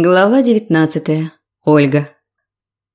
Глава 19. Ольга.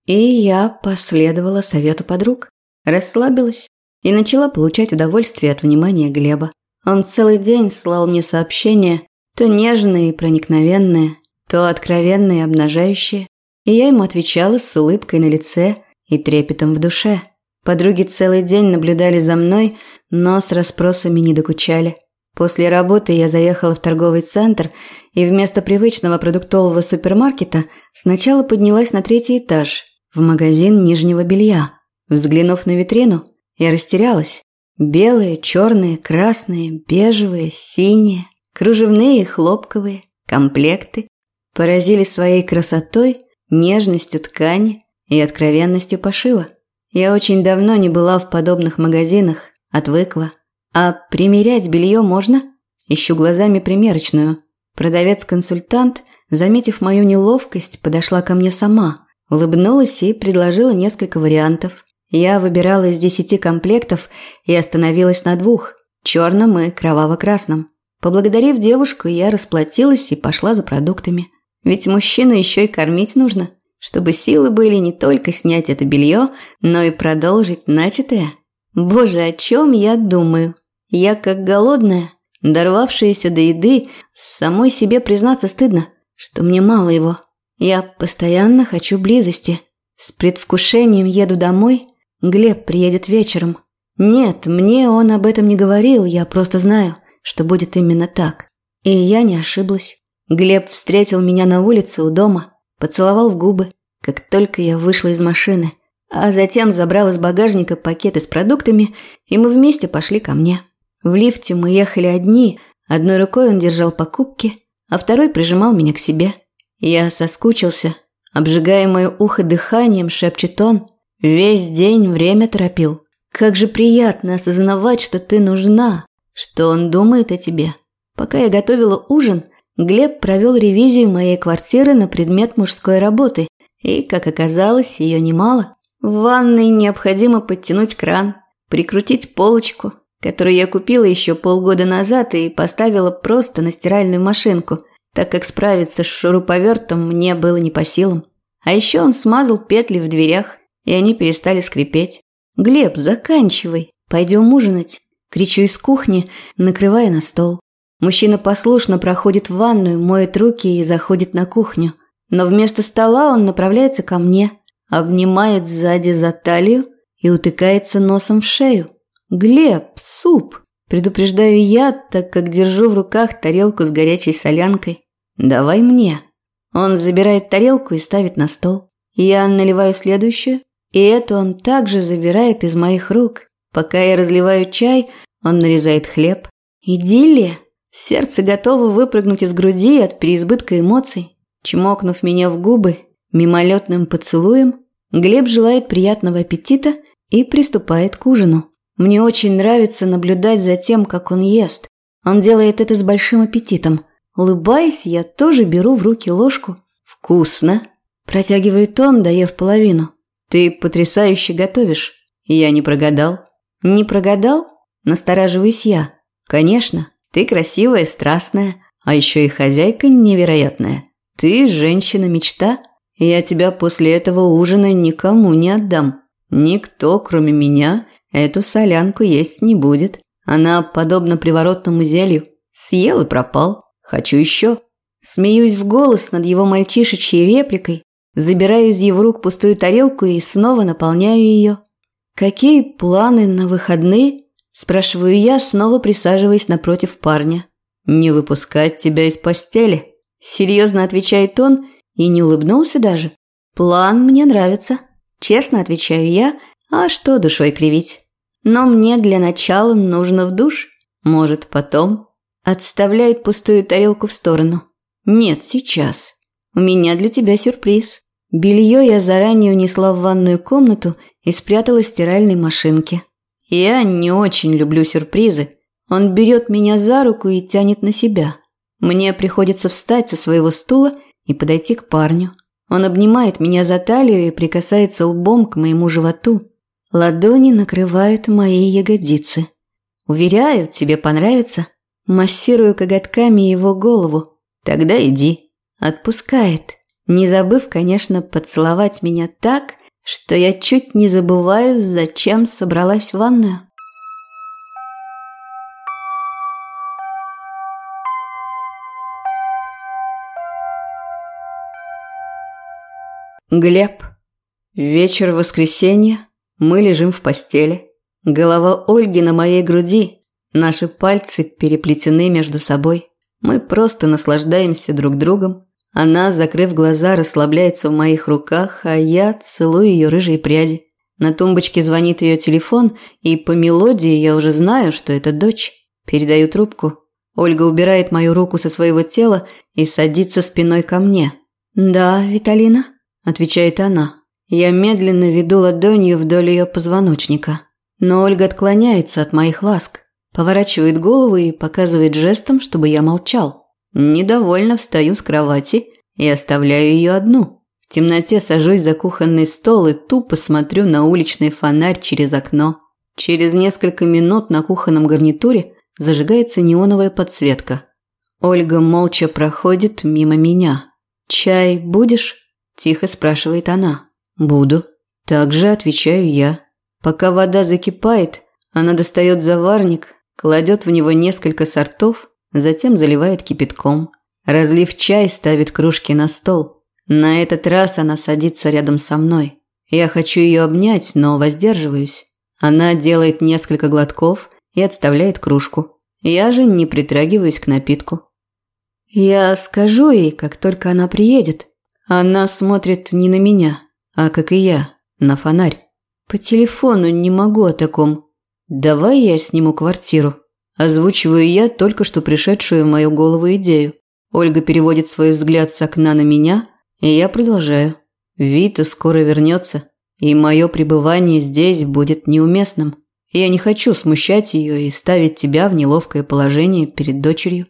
И я последовала совету подруг, расслабилась и начала получать удовольствие от внимания Глеба. Он целый день слал мне сообщения, то нежные и проникновенные, то откровенные и обнажающие, и я ему отвечала с улыбкой на лице и трепетом в душе. Подруги целый день наблюдали за мной, но с расспросами не докучали. После работы я заехала в торговый центр и вместо привычного продуктового супермаркета сначала поднялась на третий этаж, в магазин нижнего белья. Взглянув на витрину, я растерялась. Белые, черные, красные, бежевые, синие, кружевные и хлопковые, комплекты поразили своей красотой, нежностью ткани и откровенностью пошива. Я очень давно не была в подобных магазинах, отвыкла. «А примерять белье можно?» Ищу глазами примерочную. Продавец-консультант, заметив мою неловкость, подошла ко мне сама, улыбнулась и предложила несколько вариантов. Я выбирала из десяти комплектов и остановилась на двух – черном и кроваво-красном. Поблагодарив девушку, я расплатилась и пошла за продуктами. Ведь мужчину еще и кормить нужно, чтобы силы были не только снять это белье, но и продолжить начатое. Боже, о чем я думаю? Я как голодная, дорвавшаяся до еды, самой себе признаться стыдно, что мне мало его. Я постоянно хочу близости. С предвкушением еду домой. Глеб приедет вечером. Нет, мне он об этом не говорил, я просто знаю, что будет именно так. И я не ошиблась. Глеб встретил меня на улице у дома, поцеловал в губы, как только я вышла из машины, а затем забрал из багажника пакеты с продуктами, и мы вместе пошли ко мне. В лифте мы ехали одни, одной рукой он держал покупки, а второй прижимал меня к себе. Я соскучился, обжигая мое ухо дыханием, шепчет он. Весь день время торопил. Как же приятно осознавать, что ты нужна, что он думает о тебе. Пока я готовила ужин, Глеб провел ревизию моей квартиры на предмет мужской работы, и, как оказалось, ее немало. В ванной необходимо подтянуть кран, прикрутить полочку – которую я купила еще полгода назад и поставила просто на стиральную машинку, так как справиться с шуруповертом мне было не по силам. А еще он смазал петли в дверях, и они перестали скрипеть. «Глеб, заканчивай, пойдем ужинать!» Кричу из кухни, накрывая на стол. Мужчина послушно проходит в ванную, моет руки и заходит на кухню. Но вместо стола он направляется ко мне, обнимает сзади за талию и утыкается носом в шею. «Глеб, суп!» – предупреждаю я, так как держу в руках тарелку с горячей солянкой. «Давай мне». Он забирает тарелку и ставит на стол. Я наливаю следующую, и эту он также забирает из моих рук. Пока я разливаю чай, он нарезает хлеб. Идиллия. Сердце готово выпрыгнуть из груди от переизбытка эмоций. Чмокнув меня в губы мимолетным поцелуем, Глеб желает приятного аппетита и приступает к ужину. Мне очень нравится наблюдать за тем, как он ест. Он делает это с большим аппетитом. Улыбаясь, я тоже беру в руки ложку. «Вкусно!» – протягивает он, доев половину. «Ты потрясающе готовишь. Я не прогадал». «Не прогадал?» – настораживаюсь я. «Конечно, ты красивая, страстная, а еще и хозяйка невероятная. Ты женщина-мечта. Я тебя после этого ужина никому не отдам. Никто, кроме меня, Эту солянку есть не будет. Она подобна приворотному зелью. Съел и пропал. Хочу еще. Смеюсь в голос над его мальчишечьей репликой, забираю из его рук пустую тарелку и снова наполняю ее. «Какие планы на выходные?» – спрашиваю я, снова присаживаясь напротив парня. «Не выпускать тебя из постели», – серьезно отвечает он и не улыбнулся даже. «План мне нравится», – честно отвечаю я, а что душой кривить. Но мне для начала нужно в душ. Может, потом. Отставляет пустую тарелку в сторону. Нет, сейчас. У меня для тебя сюрприз. Белье я заранее унесла в ванную комнату и спрятала в стиральной машинке. Я не очень люблю сюрпризы. Он берет меня за руку и тянет на себя. Мне приходится встать со своего стула и подойти к парню. Он обнимает меня за талию и прикасается лбом к моему животу. Ладони накрывают мои ягодицы. Уверяю, тебе понравится. Массирую коготками его голову. Тогда иди. отпускает, не забыв, конечно, поцеловать меня так, что я чуть не забываю, зачем собралась в ванную. Глеб. Вечер воскресенья. Мы лежим в постели. Голова Ольги на моей груди. Наши пальцы переплетены между собой. Мы просто наслаждаемся друг другом. Она, закрыв глаза, расслабляется в моих руках, а я целую ее рыжие пряди. На тумбочке звонит ее телефон, и по мелодии я уже знаю, что это дочь. Передаю трубку. Ольга убирает мою руку со своего тела и садится спиной ко мне. «Да, Виталина?» – отвечает она. Я медленно веду ладонью вдоль ее позвоночника. Но Ольга отклоняется от моих ласк. Поворачивает голову и показывает жестом, чтобы я молчал. Недовольно встаю с кровати и оставляю ее одну. В темноте сажусь за кухонный стол и тупо смотрю на уличный фонарь через окно. Через несколько минут на кухонном гарнитуре зажигается неоновая подсветка. Ольга молча проходит мимо меня. «Чай будешь?» – тихо спрашивает она. «Буду». Также отвечаю я. Пока вода закипает, она достает заварник, кладет в него несколько сортов, затем заливает кипятком. Разлив чай, ставит кружки на стол. На этот раз она садится рядом со мной. Я хочу ее обнять, но воздерживаюсь. Она делает несколько глотков и отставляет кружку. Я же не притрагиваюсь к напитку. Я скажу ей, как только она приедет. Она смотрит не на меня, а, как и я, на фонарь. По телефону не могу о таком. «Давай я сниму квартиру». Озвучиваю я только что пришедшую в мою голову идею. Ольга переводит свой взгляд с окна на меня, и я продолжаю. Вита скоро вернется, и мое пребывание здесь будет неуместным. Я не хочу смущать ее и ставить тебя в неловкое положение перед дочерью.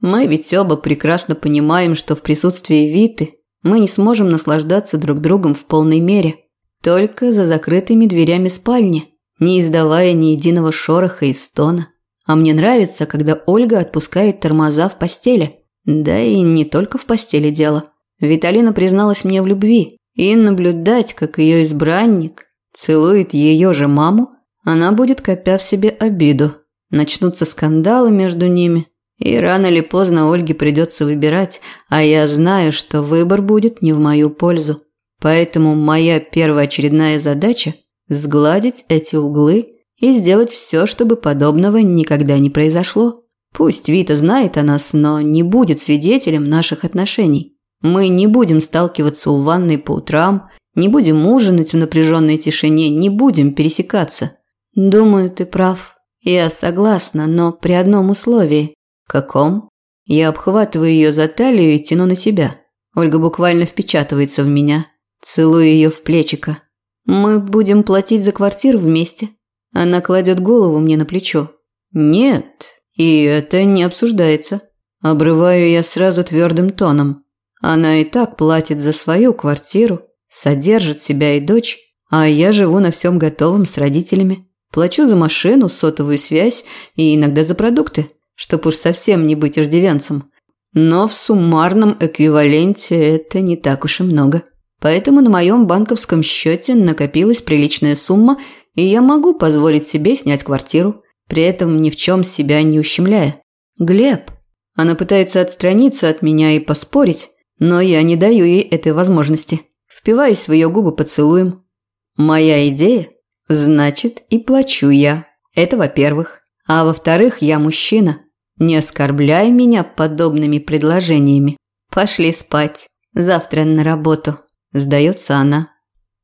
Мы ведь оба прекрасно понимаем, что в присутствии Виты мы не сможем наслаждаться друг другом в полной мере. Только за закрытыми дверями спальни не издавая ни единого шороха и стона. А мне нравится, когда Ольга отпускает тормоза в постели. Да и не только в постели дело. Виталина призналась мне в любви. И наблюдать, как ее избранник целует ее же маму, она будет копя в себе обиду. Начнутся скандалы между ними. И рано или поздно Ольге придется выбирать, а я знаю, что выбор будет не в мою пользу. Поэтому моя первоочередная задача сгладить эти углы и сделать все, чтобы подобного никогда не произошло. Пусть Вита знает о нас, но не будет свидетелем наших отношений. Мы не будем сталкиваться у ванной по утрам, не будем ужинать в напряженной тишине, не будем пересекаться. Думаю, ты прав. Я согласна, но при одном условии. Каком? Я обхватываю ее за талию и тяну на себя. Ольга буквально впечатывается в меня. Целую ее в плечико. Мы будем платить за квартиру вместе. Она кладет голову мне на плечо. Нет, и это не обсуждается. Обрываю я сразу твердым тоном. Она и так платит за свою квартиру, содержит себя и дочь, а я живу на всем готовом с родителями. Плачу за машину, сотовую связь и иногда за продукты, чтоб уж совсем не быть иждивенцем. Но в суммарном эквиваленте это не так уж и много. Поэтому на моем банковском счете накопилась приличная сумма, и я могу позволить себе снять квартиру, при этом ни в чем себя не ущемляя. Глеб. Она пытается отстраниться от меня и поспорить, но я не даю ей этой возможности. Впиваюсь в ее губы поцелуем. Моя идея? Значит, и плачу я. Это во-первых. А во-вторых, я мужчина. Не оскорбляй меня подобными предложениями. Пошли спать. Завтра на работу. Сдается она.